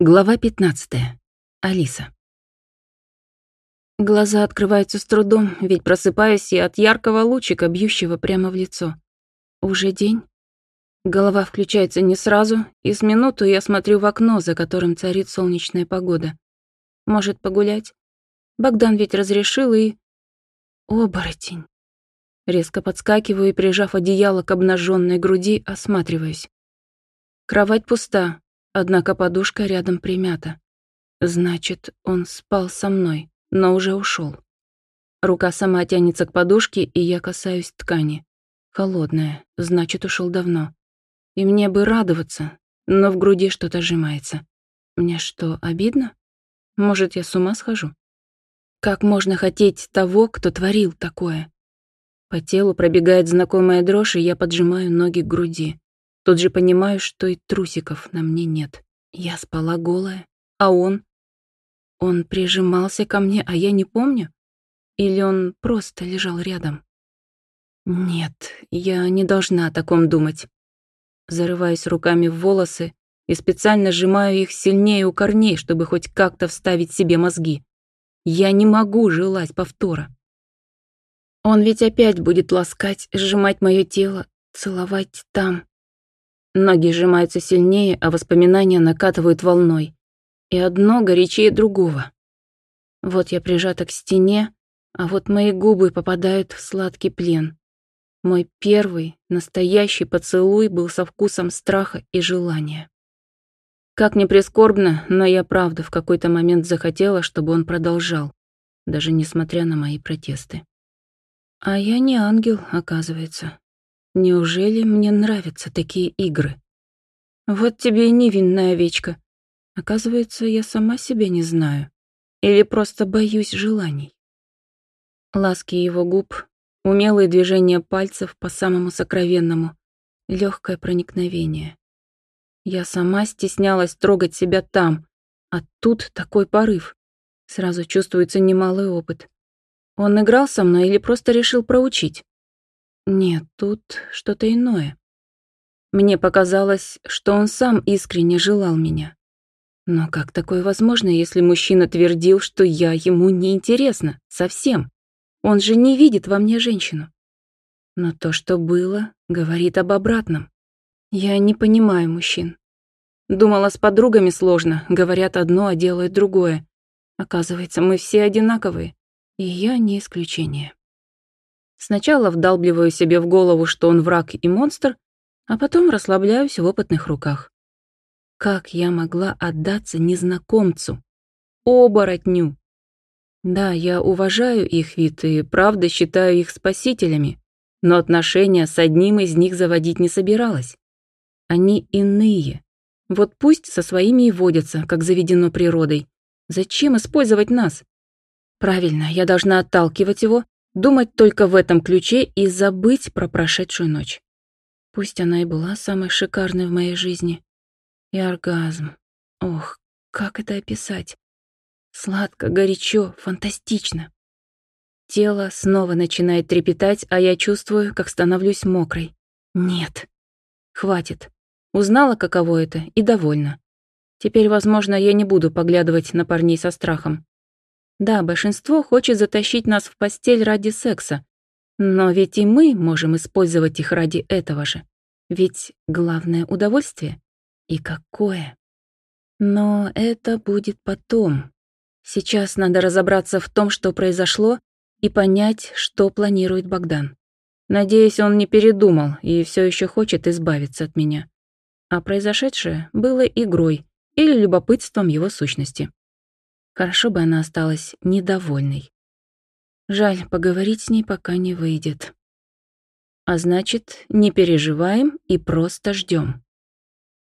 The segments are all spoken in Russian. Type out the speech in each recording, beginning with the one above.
Глава 15. Алиса. Глаза открываются с трудом, ведь просыпаюсь я от яркого лучика, бьющего прямо в лицо. Уже день? Голова включается не сразу, и с минуту я смотрю в окно, за которым царит солнечная погода. Может, погулять? Богдан ведь разрешил и... Оборотень. Резко подскакиваю и, прижав одеяло к обнаженной груди, осматриваюсь. Кровать пуста, Однако подушка рядом примята. Значит, он спал со мной, но уже ушел. Рука сама тянется к подушке, и я касаюсь ткани. Холодная, значит, ушел давно. И мне бы радоваться, но в груди что-то сжимается. Мне что, обидно? Может, я с ума схожу? Как можно хотеть того, кто творил такое? По телу пробегает знакомая дрожь, и я поджимаю ноги к груди. Тут же понимаю, что и трусиков на мне нет. Я спала голая, а он? Он прижимался ко мне, а я не помню? Или он просто лежал рядом? Нет, я не должна о таком думать. Зарываюсь руками в волосы и специально сжимаю их сильнее у корней, чтобы хоть как-то вставить себе мозги. Я не могу желать повтора. Он ведь опять будет ласкать, сжимать мое тело, целовать там. Ноги сжимаются сильнее, а воспоминания накатывают волной. И одно горячее другого. Вот я прижата к стене, а вот мои губы попадают в сладкий плен. Мой первый, настоящий поцелуй был со вкусом страха и желания. Как ни прискорбно, но я правда в какой-то момент захотела, чтобы он продолжал, даже несмотря на мои протесты. А я не ангел, оказывается. Неужели мне нравятся такие игры? Вот тебе и невинная овечка. Оказывается, я сама себя не знаю. Или просто боюсь желаний. Ласки его губ, умелые движения пальцев по самому сокровенному, легкое проникновение. Я сама стеснялась трогать себя там, а тут такой порыв. Сразу чувствуется немалый опыт. Он играл со мной или просто решил проучить? Нет, тут что-то иное. Мне показалось, что он сам искренне желал меня. Но как такое возможно, если мужчина твердил, что я ему не интересна совсем? Он же не видит во мне женщину. Но то, что было, говорит об обратном. Я не понимаю мужчин. Думала, с подругами сложно, говорят одно, а делают другое. Оказывается, мы все одинаковые, и я не исключение. Сначала вдалбливаю себе в голову, что он враг и монстр, а потом расслабляюсь в опытных руках. Как я могла отдаться незнакомцу? Оборотню! Да, я уважаю их вид и правда считаю их спасителями, но отношения с одним из них заводить не собиралась. Они иные. Вот пусть со своими и водятся, как заведено природой. Зачем использовать нас? Правильно, я должна отталкивать его думать только в этом ключе и забыть про прошедшую ночь. Пусть она и была самой шикарной в моей жизни. И оргазм. Ох, как это описать? Сладко, горячо, фантастично. Тело снова начинает трепетать, а я чувствую, как становлюсь мокрой. Нет. Хватит. Узнала, каково это, и довольна. Теперь, возможно, я не буду поглядывать на парней со страхом. Да, большинство хочет затащить нас в постель ради секса, но ведь и мы можем использовать их ради этого же. Ведь главное удовольствие. И какое? Но это будет потом. Сейчас надо разобраться в том, что произошло, и понять, что планирует Богдан. Надеюсь, он не передумал и все еще хочет избавиться от меня. А произошедшее было игрой или любопытством его сущности. Хорошо бы она осталась недовольной. Жаль, поговорить с ней пока не выйдет. А значит, не переживаем и просто ждем.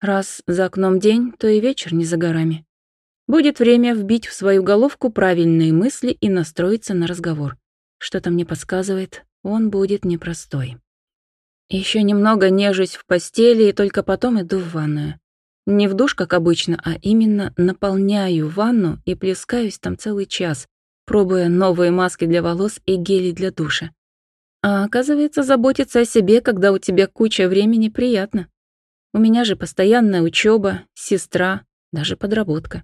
Раз за окном день, то и вечер не за горами. Будет время вбить в свою головку правильные мысли и настроиться на разговор. Что-то мне подсказывает, он будет непростой. Еще немного нежусь в постели и только потом иду в ванную. Не в душ, как обычно, а именно наполняю ванну и плескаюсь там целый час, пробуя новые маски для волос и гели для душа. А оказывается, заботиться о себе, когда у тебя куча времени, приятно. У меня же постоянная учеба, сестра, даже подработка.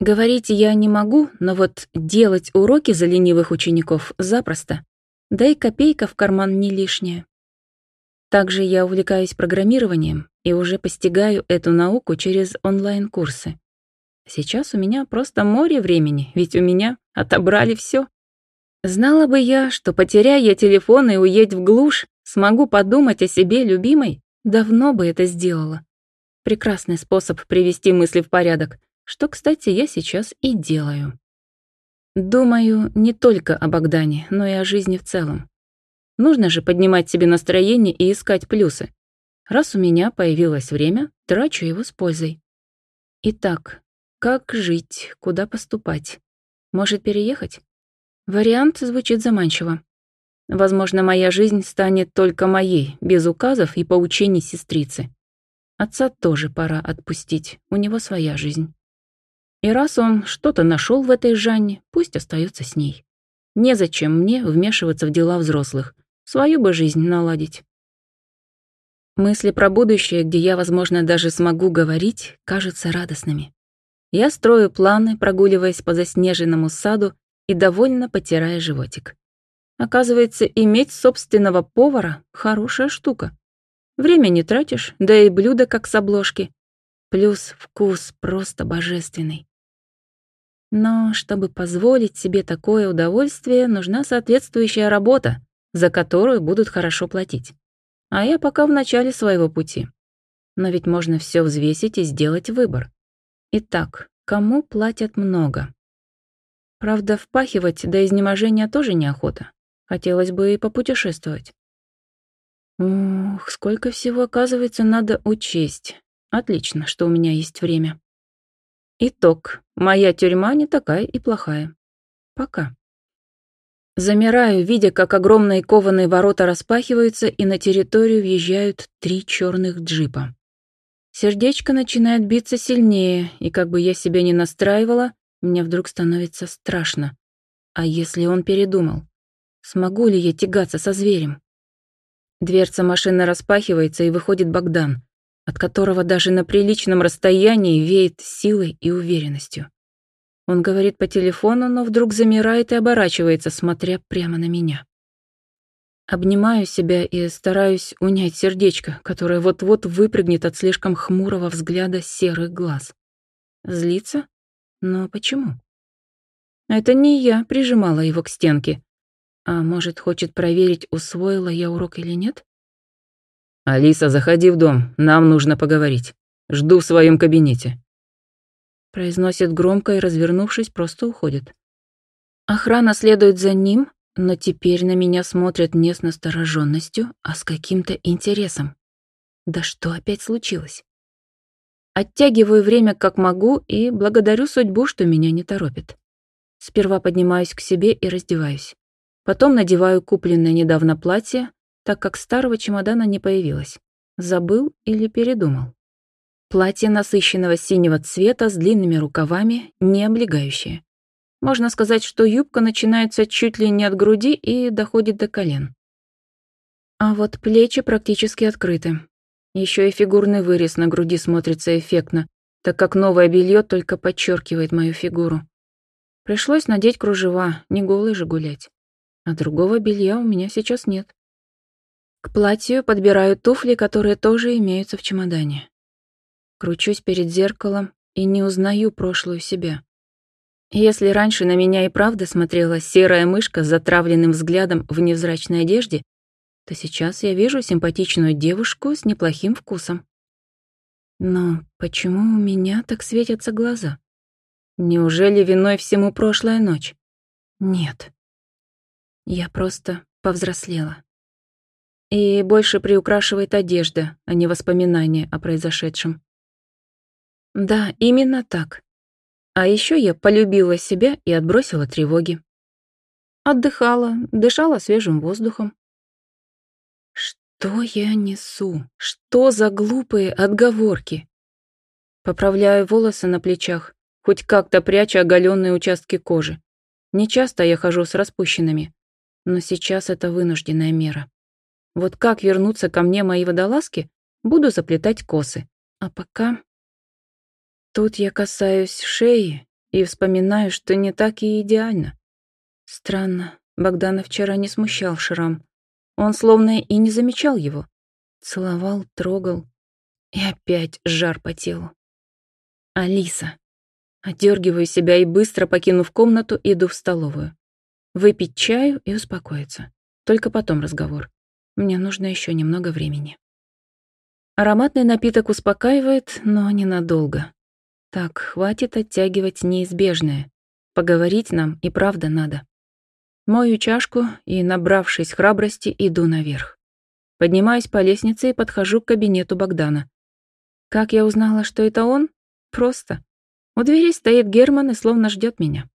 Говорить я не могу, но вот делать уроки за ленивых учеников запросто. Да и копейка в карман не лишняя. Также я увлекаюсь программированием и уже постигаю эту науку через онлайн-курсы. Сейчас у меня просто море времени, ведь у меня отобрали все. Знала бы я, что потеряя я телефон и уедь в глушь, смогу подумать о себе любимой, давно бы это сделала. Прекрасный способ привести мысли в порядок, что, кстати, я сейчас и делаю. Думаю не только о Богдане, но и о жизни в целом. Нужно же поднимать себе настроение и искать плюсы. Раз у меня появилось время, трачу его с пользой. Итак, как жить, куда поступать? Может, переехать? Вариант звучит заманчиво. Возможно, моя жизнь станет только моей, без указов и поучений сестрицы. Отца тоже пора отпустить, у него своя жизнь. И раз он что-то нашел в этой Жанне, пусть остается с ней. Незачем мне вмешиваться в дела взрослых, свою бы жизнь наладить. Мысли про будущее, где я, возможно, даже смогу говорить, кажутся радостными. Я строю планы, прогуливаясь по заснеженному саду и довольно потирая животик. Оказывается, иметь собственного повара — хорошая штука. Время не тратишь, да и блюдо как с обложки. Плюс вкус просто божественный. Но чтобы позволить себе такое удовольствие, нужна соответствующая работа, за которую будут хорошо платить. А я пока в начале своего пути. Но ведь можно все взвесить и сделать выбор. Итак, кому платят много? Правда, впахивать до изнеможения тоже неохота. Хотелось бы и попутешествовать. Ух, сколько всего, оказывается, надо учесть. Отлично, что у меня есть время. Итог. Моя тюрьма не такая и плохая. Пока. Замираю, видя, как огромные кованые ворота распахиваются, и на территорию въезжают три черных джипа. Сердечко начинает биться сильнее, и как бы я себя ни настраивала, мне вдруг становится страшно. А если он передумал? Смогу ли я тягаться со зверем? Дверца машины распахивается, и выходит Богдан от которого даже на приличном расстоянии веет силой и уверенностью. Он говорит по телефону, но вдруг замирает и оборачивается, смотря прямо на меня. Обнимаю себя и стараюсь унять сердечко, которое вот-вот выпрыгнет от слишком хмурого взгляда серых глаз. Злится? Но почему? Это не я прижимала его к стенке. А может, хочет проверить, усвоила я урок или нет? «Алиса, заходи в дом, нам нужно поговорить. Жду в своем кабинете». Произносит громко и, развернувшись, просто уходит. Охрана следует за ним, но теперь на меня смотрят не с настороженностью, а с каким-то интересом. Да что опять случилось? Оттягиваю время как могу и благодарю судьбу, что меня не торопит. Сперва поднимаюсь к себе и раздеваюсь. Потом надеваю купленное недавно платье, так как старого чемодана не появилось. Забыл или передумал. Платье насыщенного синего цвета с длинными рукавами, не облегающее. Можно сказать, что юбка начинается чуть ли не от груди и доходит до колен. А вот плечи практически открыты. Еще и фигурный вырез на груди смотрится эффектно, так как новое белье только подчеркивает мою фигуру. Пришлось надеть кружева, не голый же гулять. А другого белья у меня сейчас нет. К платью подбираю туфли, которые тоже имеются в чемодане. Кручусь перед зеркалом и не узнаю прошлую себя. Если раньше на меня и правда смотрела серая мышка с затравленным взглядом в невзрачной одежде, то сейчас я вижу симпатичную девушку с неплохим вкусом. Но почему у меня так светятся глаза? Неужели виной всему прошлая ночь? Нет. Я просто повзрослела. И больше приукрашивает одежда, а не воспоминания о произошедшем. Да, именно так. А еще я полюбила себя и отбросила тревоги. Отдыхала, дышала свежим воздухом. Что я несу? Что за глупые отговорки? Поправляю волосы на плечах, хоть как-то пряча оголенные участки кожи. Не часто я хожу с распущенными, но сейчас это вынужденная мера. Вот как вернуться ко мне мои водолазки, буду заплетать косы. А пока... Тут я касаюсь шеи и вспоминаю, что не так и идеально. Странно, Богдана вчера не смущал шрам. Он словно и не замечал его. Целовал, трогал. И опять жар по телу. Алиса. Одергиваю себя и быстро, покинув комнату, иду в столовую. Выпить чаю и успокоиться. Только потом разговор. Мне нужно еще немного времени. Ароматный напиток успокаивает, но ненадолго. Так, хватит оттягивать неизбежное. Поговорить нам и правда надо. Мою чашку и, набравшись храбрости, иду наверх. Поднимаюсь по лестнице и подхожу к кабинету Богдана. Как я узнала, что это он? Просто. У двери стоит Герман и словно ждет меня.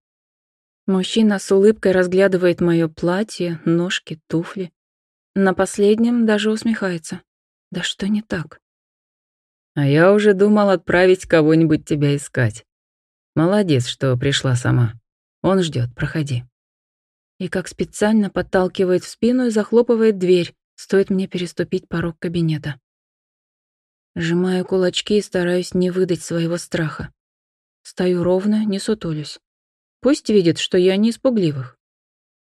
Мужчина с улыбкой разглядывает мое платье, ножки, туфли. На последнем даже усмехается. Да что не так? А я уже думал отправить кого-нибудь тебя искать. Молодец, что пришла сама. Он ждет, проходи. И как специально подталкивает в спину и захлопывает дверь, стоит мне переступить порог кабинета. Сжимаю кулачки и стараюсь не выдать своего страха. Стою ровно, не сутулюсь. Пусть видит, что я не испугливых.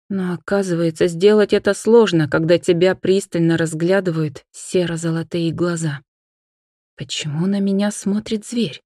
Но оказывается, сделать это сложно, когда тебя пристально разглядывают серо-золотые глаза. Почему на меня смотрит зверь?